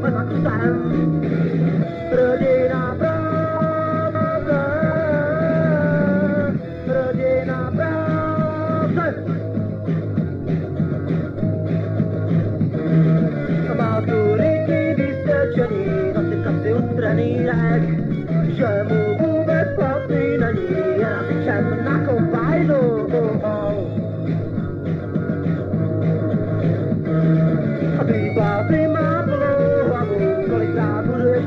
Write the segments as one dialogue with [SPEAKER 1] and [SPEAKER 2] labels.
[SPEAKER 1] Prawda. Maturity wystarczeni, nocy klasy ustraniejek Że mu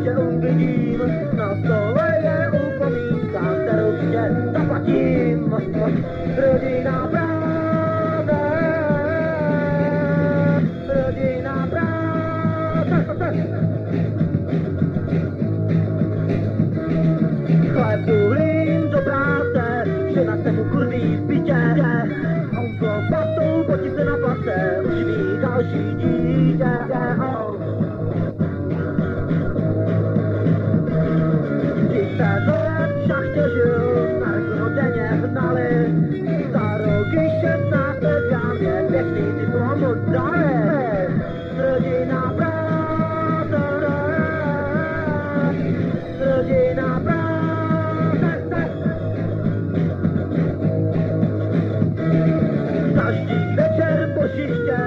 [SPEAKER 1] jeszcze uwidzim Na stole je upominka, teraz się zapłacim Rodzina prawda, rodzina prawda Chleb tulím do práce, žena se mu kurví v bytě. On to patou potí na place, uživí další dítě. Každý večer po šichtě